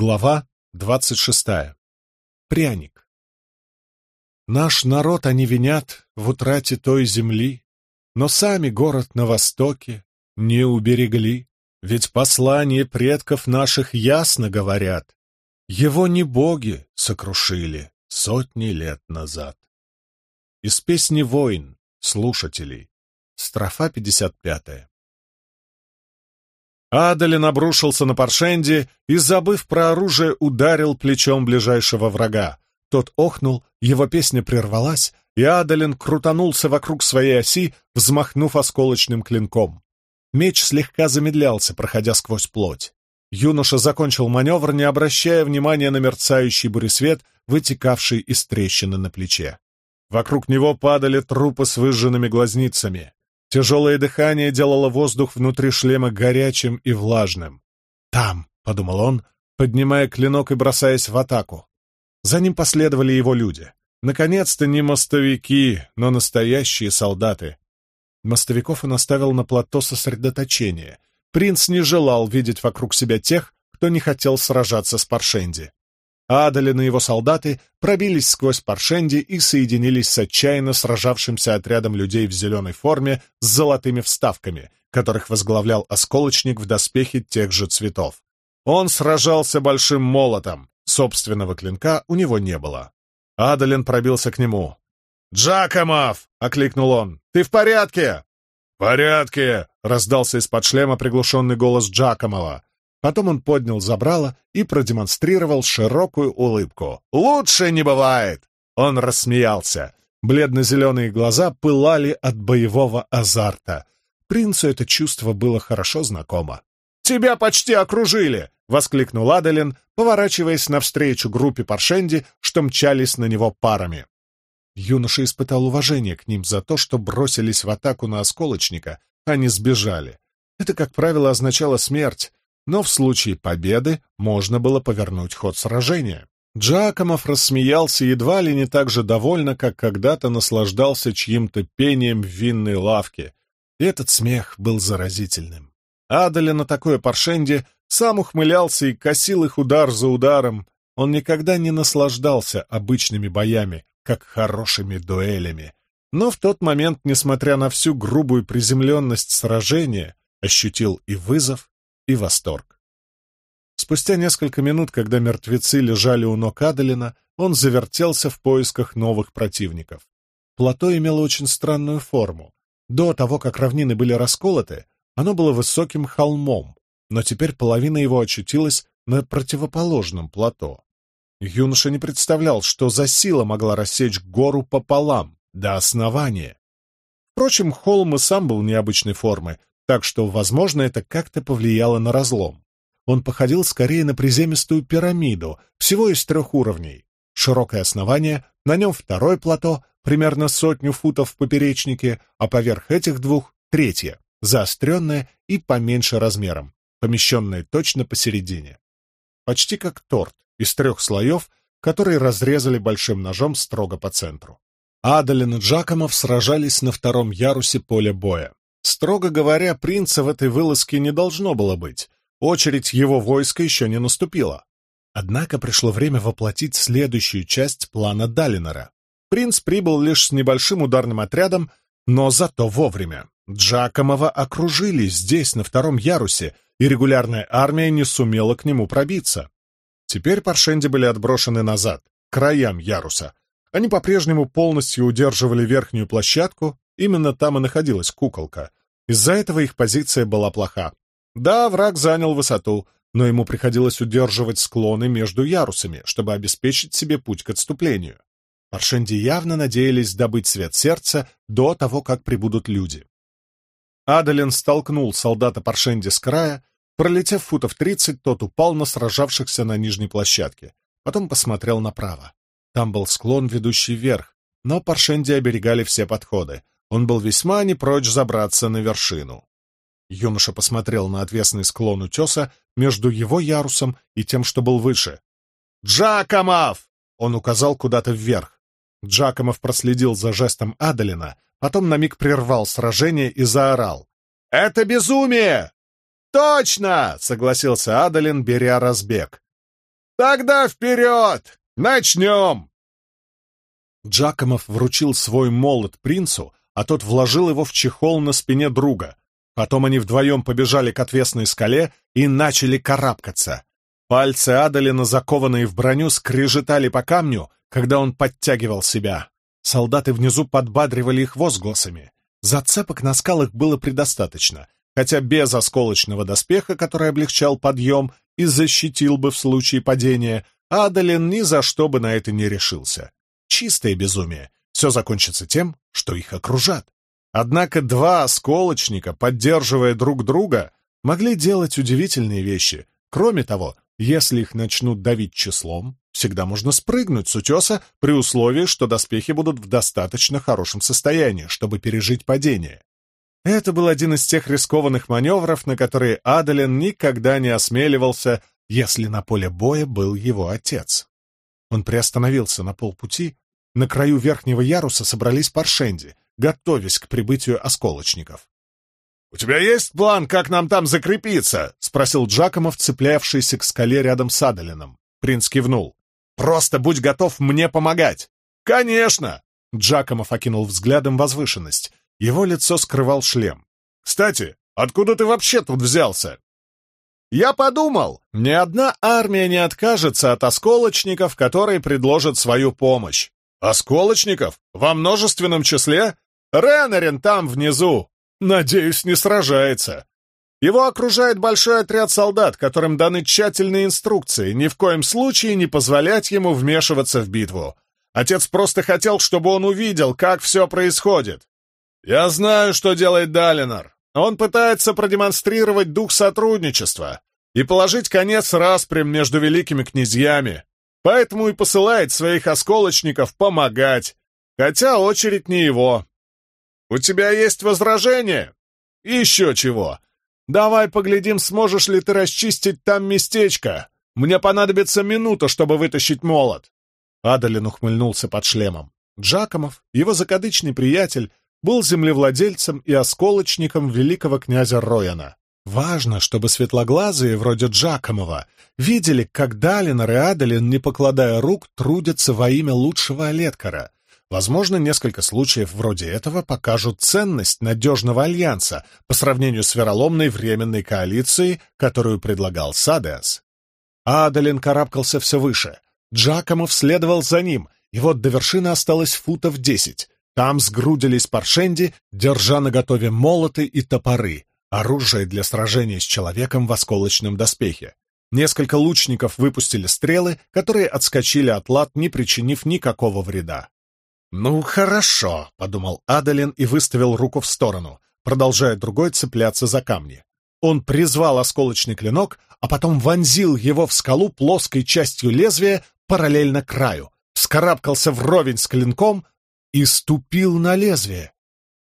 Глава двадцать шестая. Пряник. Наш народ они винят в утрате той земли, но сами город на востоке не уберегли, ведь послания предков наших ясно говорят, его не боги сокрушили сотни лет назад. Из песни «Войн» слушателей. Строфа пятьдесят пятая. Адалин обрушился на Паршенди и, забыв про оружие, ударил плечом ближайшего врага. Тот охнул, его песня прервалась, и Адалин крутанулся вокруг своей оси, взмахнув осколочным клинком. Меч слегка замедлялся, проходя сквозь плоть. Юноша закончил маневр, не обращая внимания на мерцающий буресвет, вытекавший из трещины на плече. Вокруг него падали трупы с выжженными глазницами. Тяжелое дыхание делало воздух внутри шлема горячим и влажным. «Там», — подумал он, поднимая клинок и бросаясь в атаку. За ним последовали его люди. Наконец-то не мостовики, но настоящие солдаты. Мостовиков он оставил на плато сосредоточения. Принц не желал видеть вокруг себя тех, кто не хотел сражаться с Паршенди. Адалин и его солдаты пробились сквозь Паршенди и соединились с отчаянно сражавшимся отрядом людей в зеленой форме с золотыми вставками, которых возглавлял осколочник в доспехе тех же цветов. Он сражался большим молотом, собственного клинка у него не было. Адалин пробился к нему. «Джакомов!» — окликнул он. «Ты в порядке?» «В порядке!» — раздался из-под шлема приглушенный голос Джакомова. Потом он поднял забрало и продемонстрировал широкую улыбку. «Лучше не бывает!» Он рассмеялся. Бледно-зеленые глаза пылали от боевого азарта. Принцу это чувство было хорошо знакомо. «Тебя почти окружили!» — воскликнул Аделин, поворачиваясь навстречу группе Паршенди, что мчались на него парами. Юноша испытал уважение к ним за то, что бросились в атаку на осколочника, а не сбежали. Это, как правило, означало смерть, но в случае победы можно было повернуть ход сражения. Джакомов рассмеялся едва ли не так же довольно, как когда-то наслаждался чьим-то пением в винной лавке, и этот смех был заразительным. Адаля на такое паршенде сам ухмылялся и косил их удар за ударом. Он никогда не наслаждался обычными боями, как хорошими дуэлями. Но в тот момент, несмотря на всю грубую приземленность сражения, ощутил и вызов, и восторг. Спустя несколько минут, когда мертвецы лежали у ног Адалина, он завертелся в поисках новых противников. Плато имело очень странную форму. До того, как равнины были расколоты, оно было высоким холмом, но теперь половина его очутилась на противоположном плато. Юноша не представлял, что за сила могла рассечь гору пополам, до основания. Впрочем, холм и сам был необычной формы, так что, возможно, это как-то повлияло на разлом. Он походил скорее на приземистую пирамиду, всего из трех уровней. Широкое основание, на нем второе плато, примерно сотню футов в поперечнике, а поверх этих двух — третье, заостренное и поменьше размером, помещенное точно посередине. Почти как торт из трех слоев, который разрезали большим ножом строго по центру. Адалин и Джакомов сражались на втором ярусе поля боя. Строго говоря, принца в этой вылазке не должно было быть. Очередь его войска еще не наступила. Однако пришло время воплотить следующую часть плана Далинора. Принц прибыл лишь с небольшим ударным отрядом, но зато вовремя. Джакомова окружили здесь, на втором ярусе, и регулярная армия не сумела к нему пробиться. Теперь Паршенди были отброшены назад, к краям яруса. Они по-прежнему полностью удерживали верхнюю площадку, Именно там и находилась куколка. Из-за этого их позиция была плоха. Да, враг занял высоту, но ему приходилось удерживать склоны между ярусами, чтобы обеспечить себе путь к отступлению. Паршенди явно надеялись добыть свет сердца до того, как прибудут люди. Адалин столкнул солдата Паршенди с края, пролетев футов тридцать, тот упал на сражавшихся на нижней площадке, потом посмотрел направо. Там был склон, ведущий вверх, но Паршенди оберегали все подходы, он был весьма не прочь забраться на вершину. Юноша посмотрел на отвесный склон утеса между его ярусом и тем, что был выше. «Джакомов!» — он указал куда-то вверх. Джакомов проследил за жестом Адалина, потом на миг прервал сражение и заорал. «Это безумие!» «Точно!» — согласился Адалин, беря разбег. «Тогда вперед! Начнем!» Джакомов вручил свой молот принцу, а тот вложил его в чехол на спине друга. Потом они вдвоем побежали к отвесной скале и начали карабкаться. Пальцы Адалина, закованные в броню, скрежетали по камню, когда он подтягивал себя. Солдаты внизу подбадривали их возгласами. Зацепок на скалах было предостаточно, хотя без осколочного доспеха, который облегчал подъем и защитил бы в случае падения, Адалин ни за что бы на это не решился. Чистое безумие. Все закончится тем, что их окружат. Однако два осколочника, поддерживая друг друга, могли делать удивительные вещи. Кроме того, если их начнут давить числом, всегда можно спрыгнуть с утеса при условии, что доспехи будут в достаточно хорошем состоянии, чтобы пережить падение. Это был один из тех рискованных маневров, на которые Адален никогда не осмеливался, если на поле боя был его отец. Он приостановился на полпути. На краю верхнего яруса собрались паршенди, готовясь к прибытию осколочников. «У тебя есть план, как нам там закрепиться?» — спросил Джакомов, цеплявшийся к скале рядом с Адалином. Принц кивнул. «Просто будь готов мне помогать!» «Конечно!» — Джакомов окинул взглядом возвышенность. Его лицо скрывал шлем. «Кстати, откуда ты вообще тут взялся?» «Я подумал, ни одна армия не откажется от осколочников, которые предложат свою помощь. Осколочников? Во множественном числе? Ренарин там внизу, Надеюсь, не сражается. Его окружает большой отряд солдат, которым даны тщательные инструкции, ни в коем случае не позволять ему вмешиваться в битву. Отец просто хотел, чтобы он увидел, как все происходит. Я знаю, что делает Далинор. Он пытается продемонстрировать дух сотрудничества и положить конец распрям между великими князьями, поэтому и посылает своих осколочников помогать, хотя очередь не его. «У тебя есть возражение?» «Еще чего. Давай поглядим, сможешь ли ты расчистить там местечко. Мне понадобится минута, чтобы вытащить молот». Адалин ухмыльнулся под шлемом. Джакомов, его закадычный приятель, был землевладельцем и осколочником великого князя Рояна. Важно, чтобы светлоглазые, вроде Джакомова, видели, как Далинор и Адалин, не покладая рук, трудятся во имя лучшего Олеткара, Возможно, несколько случаев вроде этого покажут ценность надежного альянса по сравнению с вероломной временной коалицией, которую предлагал Садеас. Адалин карабкался все выше. Джакомов следовал за ним, и вот до вершины осталось футов десять. Там сгрудились паршенди, держа наготове молоты и топоры, оружие для сражения с человеком в осколочном доспехе. Несколько лучников выпустили стрелы, которые отскочили от лад, не причинив никакого вреда. «Ну, хорошо», — подумал Адалин и выставил руку в сторону, продолжая другой цепляться за камни. Он призвал осколочный клинок, а потом вонзил его в скалу плоской частью лезвия параллельно краю, вскарабкался вровень с клинком и ступил на лезвие.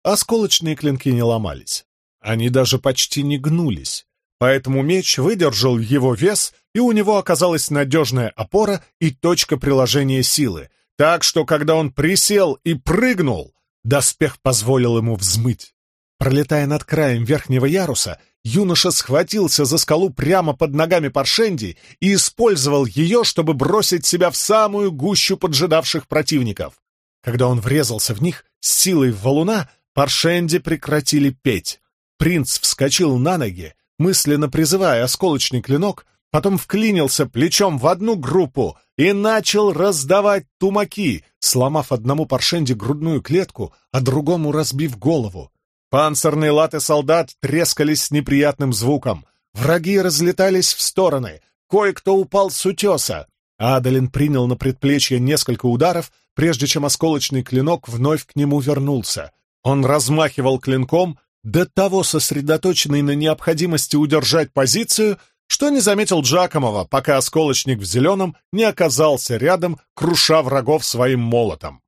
Осколочные клинки не ломались. Они даже почти не гнулись. Поэтому меч выдержал его вес, и у него оказалась надежная опора и точка приложения силы, так что, когда он присел и прыгнул, доспех позволил ему взмыть. Пролетая над краем верхнего яруса, юноша схватился за скалу прямо под ногами Паршенди и использовал ее, чтобы бросить себя в самую гущу поджидавших противников. Когда он врезался в них с силой валуна, Паршенди прекратили петь. Принц вскочил на ноги, мысленно призывая осколочный клинок, потом вклинился плечом в одну группу и начал раздавать тумаки, сломав одному паршенде грудную клетку, а другому разбив голову. Панцирные латы солдат трескались с неприятным звуком. Враги разлетались в стороны. Кое-кто упал с утеса. Адалин принял на предплечье несколько ударов, прежде чем осколочный клинок вновь к нему вернулся. Он размахивал клинком, до того сосредоточенный на необходимости удержать позицию, что не заметил Джакомова, пока осколочник в зеленом не оказался рядом, круша врагов своим молотом.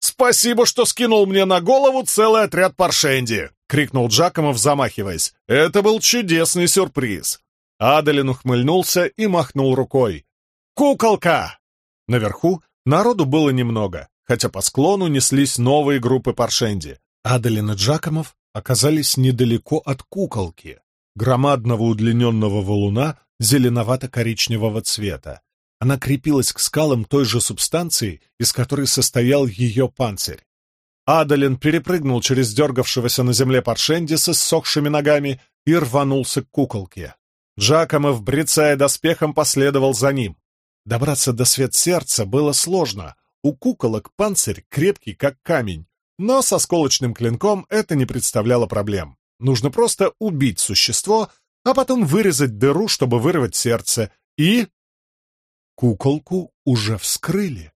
«Спасибо, что скинул мне на голову целый отряд паршенди!» — крикнул Джакомов, замахиваясь. «Это был чудесный сюрприз!» Адалин ухмыльнулся и махнул рукой. «Куколка!» Наверху народу было немного, хотя по склону неслись новые группы паршенди. Адалин и Джакомов оказались недалеко от куколки громадного удлиненного валуна зеленовато-коричневого цвета. Она крепилась к скалам той же субстанции, из которой состоял ее панцирь. Адалин перепрыгнул через дергавшегося на земле Паршенди с иссохшими ногами и рванулся к куколке. Джакомов, брецая доспехом, последовал за ним. Добраться до свет сердца было сложно. У куколок панцирь крепкий, как камень, но со сколочным клинком это не представляло проблем. Нужно просто убить существо, а потом вырезать дыру, чтобы вырвать сердце, и... Куколку уже вскрыли.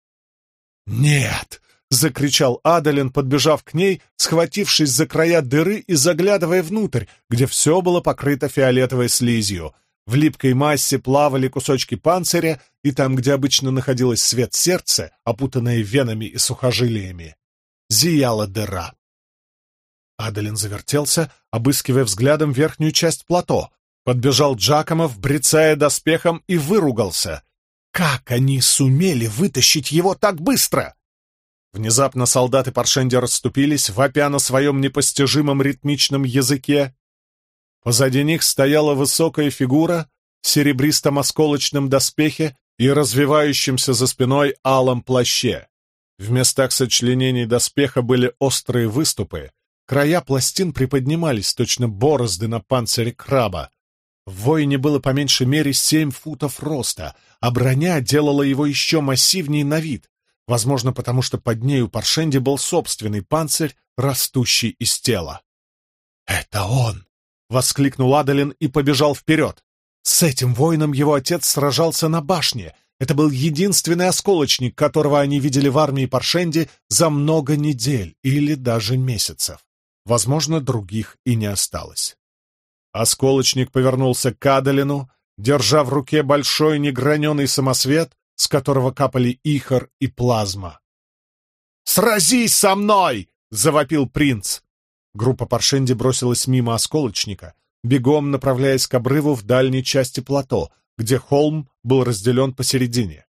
«Нет!» — закричал Адалин, подбежав к ней, схватившись за края дыры и заглядывая внутрь, где все было покрыто фиолетовой слизью. В липкой массе плавали кусочки панциря, и там, где обычно находилось свет сердца, опутанное венами и сухожилиями, зияла дыра. Адалин завертелся, обыскивая взглядом верхнюю часть плато. Подбежал Джакомов, брецая доспехом, и выругался. Как они сумели вытащить его так быстро? Внезапно солдаты Паршенди расступились, вопя на своем непостижимом ритмичном языке. Позади них стояла высокая фигура в серебристом осколочном доспехе и развивающемся за спиной алом плаще. В местах сочленений доспеха были острые выступы, края пластин приподнимались, точно борозды на панцире краба. В воине было по меньшей мере семь футов роста, а броня делала его еще массивнее на вид, возможно, потому что под ней у Паршенди был собственный панцирь, растущий из тела. «Это он!» — воскликнул Адалин и побежал вперед. С этим воином его отец сражался на башне. Это был единственный осколочник, которого они видели в армии Паршенди за много недель или даже месяцев. Возможно, других и не осталось. Осколочник повернулся к Адалину, держа в руке большой неграненый самосвет, с которого капали ихор и плазма. «Сразись со мной!» — завопил принц. Группа Паршенди бросилась мимо осколочника, бегом направляясь к обрыву в дальней части плато, где холм был разделен посередине.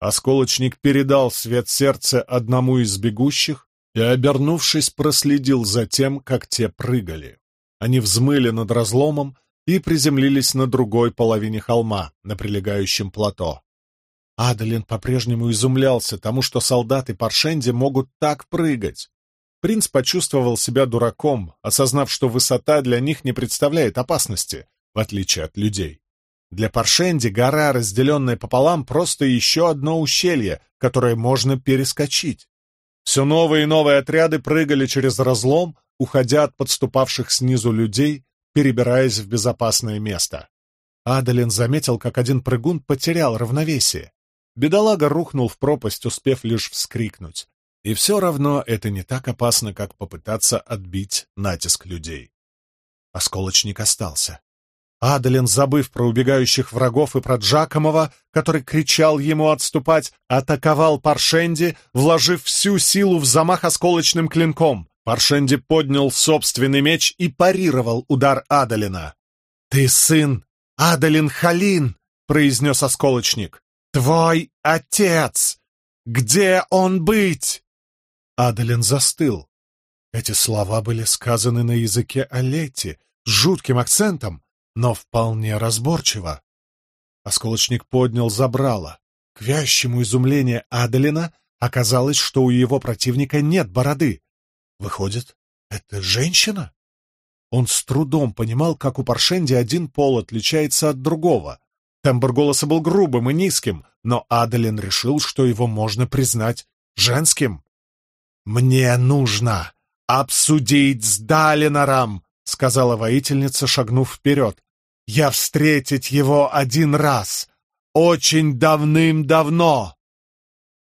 Осколочник передал свет сердца одному из бегущих и, обернувшись, проследил за тем, как те прыгали. Они взмыли над разломом и приземлились на другой половине холма, на прилегающем плато. Адалин по-прежнему изумлялся тому, что солдаты Паршенди могут так прыгать. Принц почувствовал себя дураком, осознав, что высота для них не представляет опасности, в отличие от людей. Для Паршенди гора, разделенная пополам, просто еще одно ущелье, которое можно перескочить. Все новые и новые отряды прыгали через разлом, уходя от подступавших снизу людей, перебираясь в безопасное место. Адалин заметил, как один прыгун потерял равновесие. Бедолага рухнул в пропасть, успев лишь вскрикнуть. И все равно это не так опасно, как попытаться отбить натиск людей. Осколочник остался. Адалин, забыв про убегающих врагов и про Джакомова, который кричал ему отступать, атаковал Паршенди, вложив всю силу в замах осколочным клинком. Паршенди поднял собственный меч и парировал удар Адалина. «Ты сын Адалин Халин!» — произнес осколочник. «Твой отец! Где он быть?» Адалин застыл. Эти слова были сказаны на языке Олетти с жутким акцентом, но вполне разборчиво. Осколочник поднял забрало. К вящему изумлению Адалина оказалось, что у его противника нет бороды. Выходит, это женщина? Он с трудом понимал, как у Паршенди один пол отличается от другого. Тембр голоса был грубым и низким, но Адалин решил, что его можно признать женским. «Мне нужно обсудить с Далинором», — сказала воительница, шагнув вперед. «Я встретить его один раз, очень давным-давно».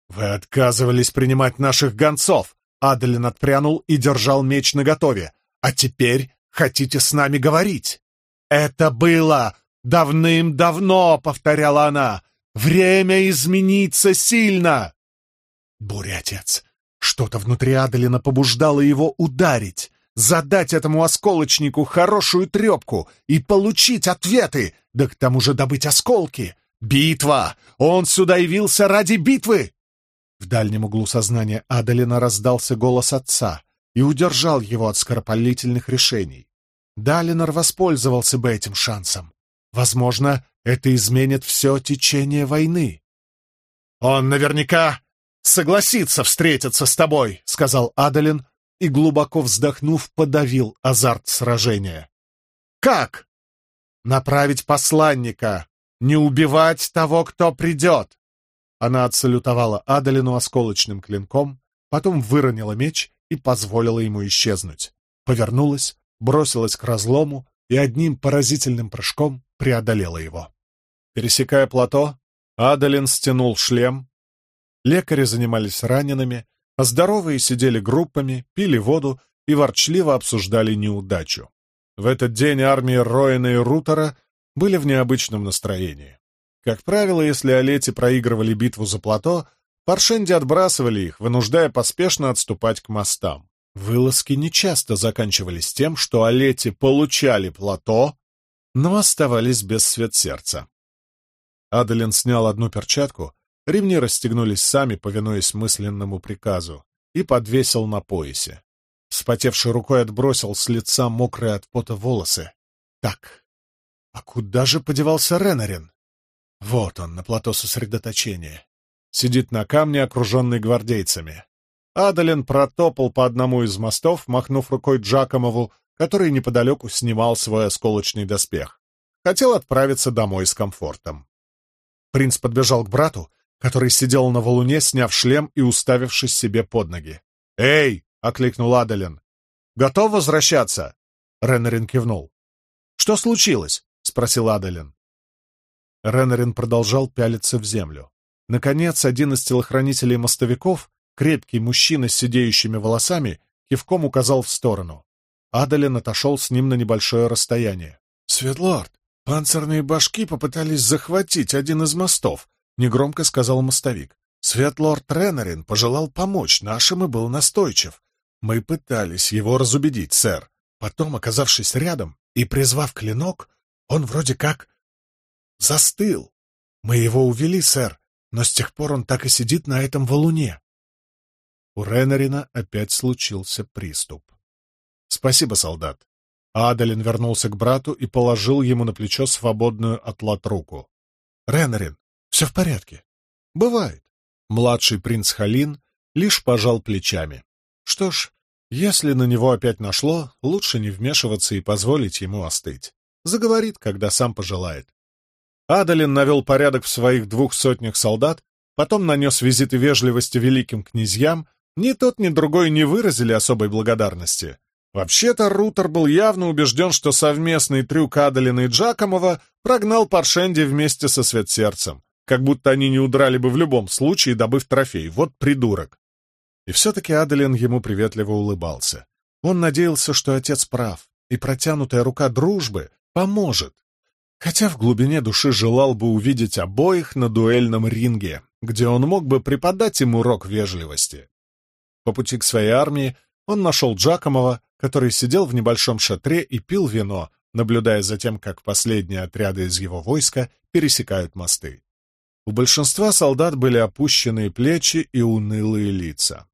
«Вы отказывались принимать наших гонцов», — Адалин отпрянул и держал меч наготове. «А теперь хотите с нами говорить?» «Это было «Давным-давно», — повторяла она, — «время измениться сильно». Буря, отец, что-то внутри Адалина побуждало его ударить, задать этому осколочнику хорошую трепку и получить ответы, да к тому же добыть осколки. Битва! Он сюда явился ради битвы! В дальнем углу сознания Адалина раздался голос отца и удержал его от скоропалительных решений. Далинор воспользовался бы этим шансом. Возможно, это изменит все течение войны. «Он наверняка согласится встретиться с тобой», — сказал Адалин и, глубоко вздохнув, подавил азарт сражения. «Как?» «Направить посланника, не убивать того, кто придет!» Она отсалютовала Адалину осколочным клинком, потом выронила меч и позволила ему исчезнуть. Повернулась, бросилась к разлому и одним поразительным прыжком преодолела его. Пересекая плато, Адалин стянул шлем. Лекари занимались ранеными, а здоровые сидели группами, пили воду и ворчливо обсуждали неудачу. В этот день армии Роина и Рутера были в необычном настроении. Как правило, если Олети проигрывали битву за плато, Паршенди отбрасывали их, вынуждая поспешно отступать к мостам. Вылазки нечасто заканчивались тем, что Олети получали плато, но оставались без свет сердца. Адалин снял одну перчатку, ремни расстегнулись сами, повинуясь мысленному приказу, и подвесил на поясе. Спотевшей рукой отбросил с лица мокрые от пота волосы. Так, а куда же подевался Ренарин? Вот он, на плато сосредоточения. Сидит на камне, окруженный гвардейцами. Адалин протопал по одному из мостов, махнув рукой Джакомову, который неподалеку снимал свой осколочный доспех. Хотел отправиться домой с комфортом. Принц подбежал к брату, который сидел на валуне, сняв шлем и уставившись себе под ноги. «Эй!» — окликнул Адалин. «Готов возвращаться?» Ренарин кивнул. «Что случилось?» — спросил Адалин. Ренарин продолжал пялиться в землю. Наконец, один из телохранителей мостовиков, крепкий мужчина с сидеющими волосами, кивком указал в сторону. Адалин отошел с ним на небольшое расстояние. «Светлорд, «Панцирные башки попытались захватить один из мостов», — негромко сказал мостовик. «Светлорд Ренарин пожелал помочь нашим и был настойчив. Мы пытались его разубедить, сэр. Потом, оказавшись рядом и призвав клинок, он вроде как застыл. Мы его увели, сэр, но с тех пор он так и сидит на этом валуне». У Ренарина опять случился приступ. «Спасибо, солдат. Адалин вернулся к брату и положил ему на плечо свободную от лад руку. «Ренарин, все в порядке?» «Бывает». Младший принц Халин лишь пожал плечами. Что ж, если на него опять нашло, лучше не вмешиваться и позволить ему остыть. Заговорит, когда сам пожелает. Адалин навел порядок в своих двух сотнях солдат, потом нанес визиты вежливости великим князьям, ни тот, ни другой не выразили особой благодарности. Вообще-то Рутер был явно убежден, что совместный трюк Адалина и Джакомова прогнал Паршенди вместе со Светсердцем, как будто они не удрали бы в любом случае, добыв трофей. Вот придурок. И все-таки Адалин ему приветливо улыбался. Он надеялся, что отец прав, и протянутая рука дружбы поможет. Хотя в глубине души желал бы увидеть обоих на дуэльном ринге, где он мог бы преподать им урок вежливости. По пути к своей армии он нашел Джакомова, который сидел в небольшом шатре и пил вино, наблюдая за тем, как последние отряды из его войска пересекают мосты. У большинства солдат были опущенные плечи и унылые лица.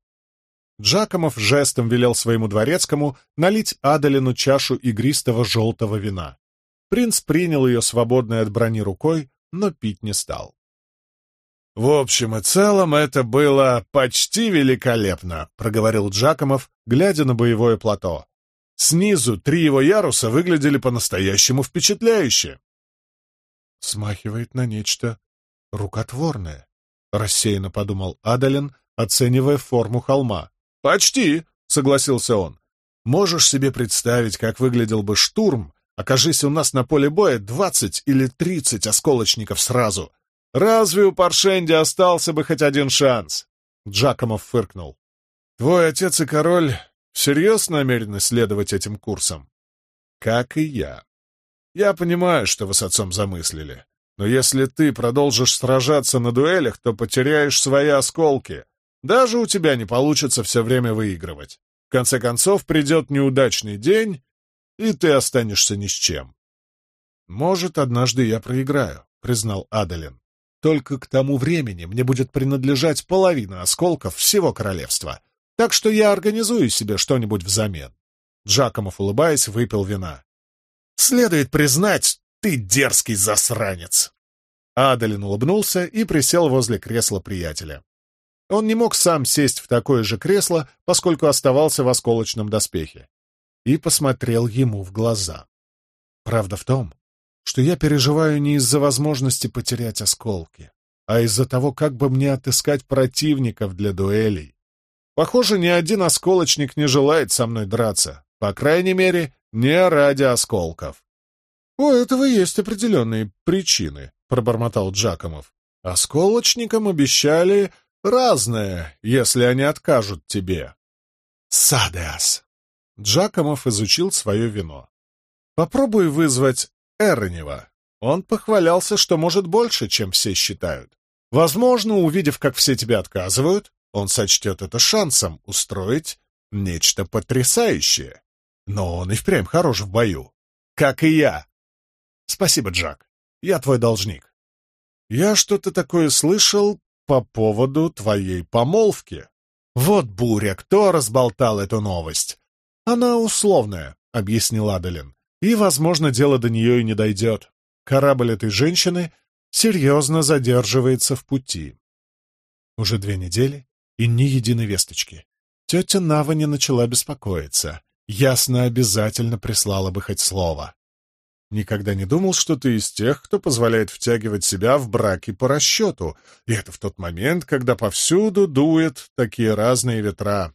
Джакомов жестом велел своему дворецкому налить Адалину чашу игристого желтого вина. Принц принял ее свободной от брони рукой, но пить не стал. «В общем и целом это было почти великолепно», — проговорил Джакомов, глядя на боевое плато. Снизу три его яруса выглядели по-настоящему впечатляюще. «Смахивает на нечто рукотворное», — рассеянно подумал Адалин, оценивая форму холма. «Почти», — согласился он. «Можешь себе представить, как выглядел бы штурм, окажись у нас на поле боя двадцать или тридцать осколочников сразу, Разве у Паршенди остался бы хоть один шанс? Джакомов фыркнул. Твой отец и король всерьез намерены следовать этим курсам? Как и я. Я понимаю, что вы с отцом замыслили. Но если ты продолжишь сражаться на дуэлях, то потеряешь свои осколки. Даже у тебя не получится все время выигрывать. В конце концов, придет неудачный день, и ты останешься ни с чем. «Может, однажды я проиграю», — признал Адалин. Только к тому времени мне будет принадлежать половина осколков всего королевства, так что я организую себе что-нибудь взамен. Джакомов, улыбаясь, выпил вина. «Следует признать, ты дерзкий засранец!» Адалин улыбнулся и присел возле кресла приятеля. Он не мог сам сесть в такое же кресло, поскольку оставался в осколочном доспехе. И посмотрел ему в глаза. Правда в том, что я переживаю не из-за возможности потерять осколки, а из-за того, как бы мне отыскать противников для дуэлей. Похоже, ни один осколочник не желает со мной драться, по крайней мере, не ради осколков. — У этого есть определенные причины, — пробормотал Джакомов. — Осколочникам обещали разное, если они откажут тебе. — Садеас. Джакомов изучил свое вино. — Попробуй вызвать Эронева. Он похвалялся, что может больше, чем все считают. Возможно, увидев, как все тебе отказывают, он сочтет это шансом устроить нечто потрясающее. Но он и впрямь хорош в бою. Как и я. Спасибо, Джак. Я твой должник. Я что-то такое слышал по поводу твоей помолвки. Вот буря, кто разболтал эту новость? Она условная, — объяснил Адалин. И, возможно, дело до нее и не дойдет. Корабль этой женщины серьезно задерживается в пути. Уже две недели и ни единой весточки. Тетя Нава не начала беспокоиться. Ясно обязательно прислала бы хоть слово. Никогда не думал, что ты из тех, кто позволяет втягивать себя в браки по расчету, и это в тот момент, когда повсюду дует такие разные ветра.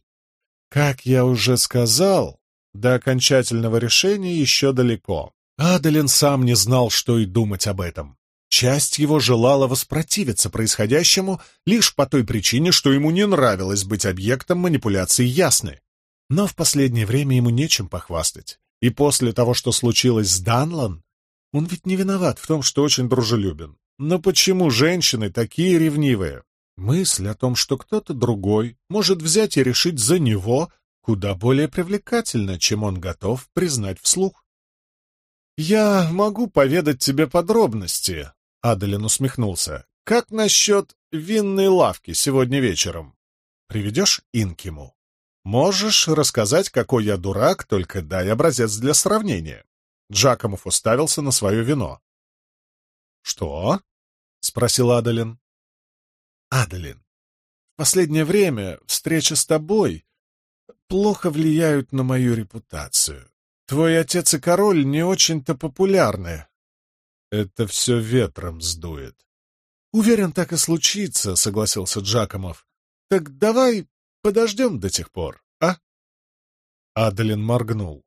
Как я уже сказал, до окончательного решения еще далеко. Адалин сам не знал, что и думать об этом. Часть его желала воспротивиться происходящему лишь по той причине, что ему не нравилось быть объектом манипуляций Ясны. Но в последнее время ему нечем похвастать. И после того, что случилось с Данлан, он ведь не виноват в том, что очень дружелюбен. Но почему женщины такие ревнивые? Мысль о том, что кто-то другой может взять и решить за него, куда более привлекательна, чем он готов признать вслух. «Я могу поведать тебе подробности», — Адалин усмехнулся. «Как насчет винной лавки сегодня вечером? Приведешь Инкиму?» Можешь рассказать, какой я дурак, только дай образец для сравнения. Джакомов уставился на свое вино. Что? спросил Адалин. Адалин, в последнее время встреча с тобой плохо влияют на мою репутацию. Твой отец и король не очень-то популярны. Это все ветром сдует. Уверен, так и случится, согласился Джакомов. Так давай Подождем до тех пор, а?» Адалин моргнул.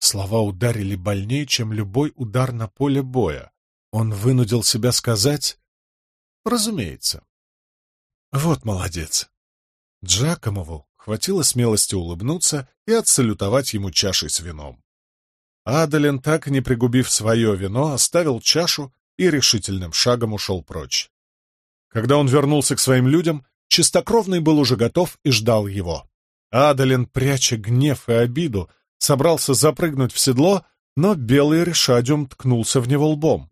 Слова ударили больнее, чем любой удар на поле боя. Он вынудил себя сказать «разумеется». «Вот молодец». Джакомову хватило смелости улыбнуться и отсалютовать ему чашей с вином. Адалин, так не пригубив свое вино, оставил чашу и решительным шагом ушел прочь. Когда он вернулся к своим людям, Чистокровный был уже готов и ждал его. Адалин, пряча гнев и обиду, собрался запрыгнуть в седло, но белый решадиум ткнулся в него лбом.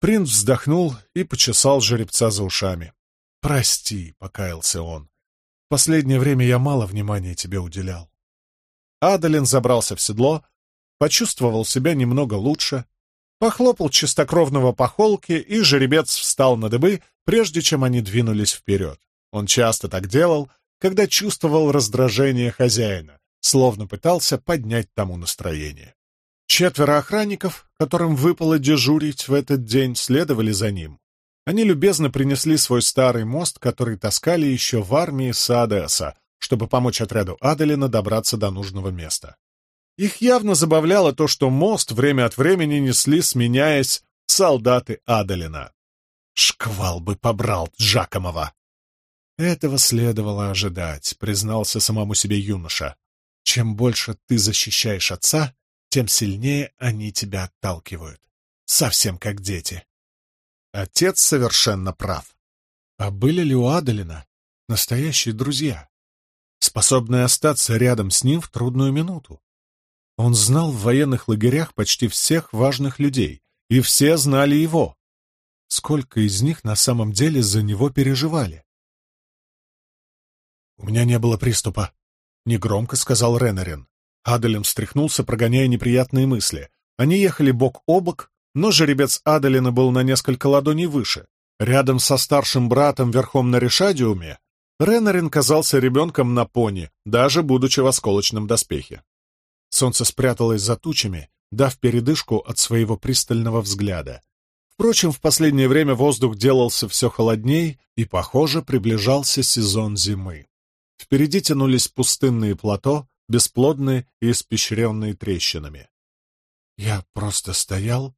Принц вздохнул и почесал жеребца за ушами. «Прости», — покаялся он, — «в последнее время я мало внимания тебе уделял». Адалин забрался в седло, почувствовал себя немного лучше, похлопал чистокровного по холке, и жеребец встал на дыбы, прежде чем они двинулись вперед. Он часто так делал, когда чувствовал раздражение хозяина, словно пытался поднять тому настроение. Четверо охранников, которым выпало дежурить в этот день, следовали за ним. Они любезно принесли свой старый мост, который таскали еще в армии Саадеса, чтобы помочь отряду Аделина добраться до нужного места. Их явно забавляло то, что мост время от времени несли, сменяясь, солдаты Аделина. «Шквал бы побрал Джакомова!» Этого следовало ожидать, признался самому себе юноша. Чем больше ты защищаешь отца, тем сильнее они тебя отталкивают. Совсем как дети. Отец совершенно прав. А были ли у Аделина настоящие друзья, способные остаться рядом с ним в трудную минуту? Он знал в военных лагерях почти всех важных людей, и все знали его. Сколько из них на самом деле за него переживали? «У меня не было приступа», — негромко сказал Ренарин. Аделем встряхнулся, прогоняя неприятные мысли. Они ехали бок о бок, но жеребец Адалина был на несколько ладоней выше. Рядом со старшим братом верхом на Решадиуме Ренарин казался ребенком на пони, даже будучи в осколочном доспехе. Солнце спряталось за тучами, дав передышку от своего пристального взгляда. Впрочем, в последнее время воздух делался все холодней, и, похоже, приближался сезон зимы. Впереди тянулись пустынные плато, бесплодные и испещренные трещинами. «Я просто стоял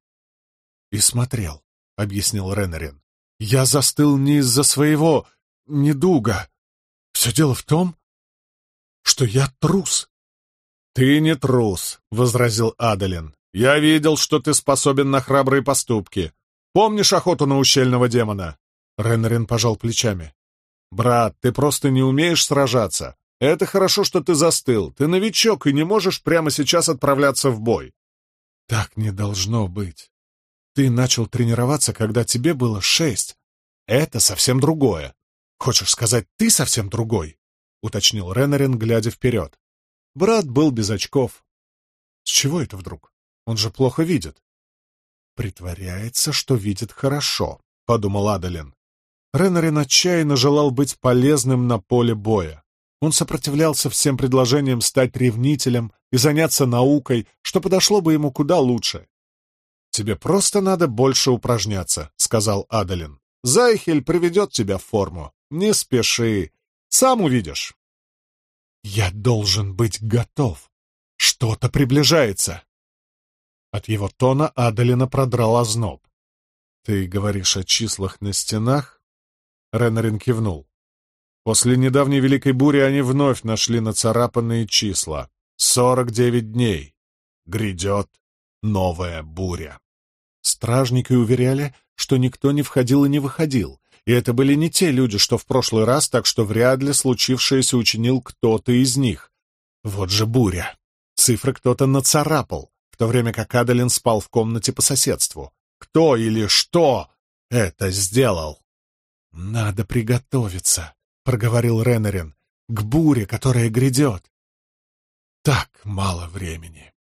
и смотрел», — объяснил Ренарин. «Я застыл не из-за своего недуга. Все дело в том, что я трус». «Ты не трус», — возразил Адалин. «Я видел, что ты способен на храбрые поступки. Помнишь охоту на ущельного демона?» Ренарин пожал плечами. «Брат, ты просто не умеешь сражаться. Это хорошо, что ты застыл. Ты новичок и не можешь прямо сейчас отправляться в бой». «Так не должно быть. Ты начал тренироваться, когда тебе было шесть. Это совсем другое. Хочешь сказать, ты совсем другой?» — уточнил Ренарин, глядя вперед. Брат был без очков. С чего это вдруг? Он же плохо видит. «Притворяется, что видит хорошо», — подумал Адалин. Ренарин отчаянно желал быть полезным на поле боя. Он сопротивлялся всем предложениям стать ревнителем и заняться наукой, что подошло бы ему куда лучше. «Тебе просто надо больше упражняться», — сказал Адалин. «Зайхель приведет тебя в форму. Не спеши. Сам увидишь». «Я должен быть готов. Что-то приближается». От его тона Адалина продрал озноб. «Ты говоришь о числах на стенах?» Ренарин кивнул. После недавней великой бури они вновь нашли нацарапанные числа. Сорок девять дней. Грядет новая буря. Стражники уверяли, что никто не входил и не выходил, и это были не те люди, что в прошлый раз, так что вряд ли случившееся учинил кто-то из них. Вот же буря. Цифры кто-то нацарапал, в то время как Адалин спал в комнате по соседству. Кто или что это сделал? «Надо приготовиться», — проговорил Реннерин, — «к буре, которая грядет». «Так мало времени».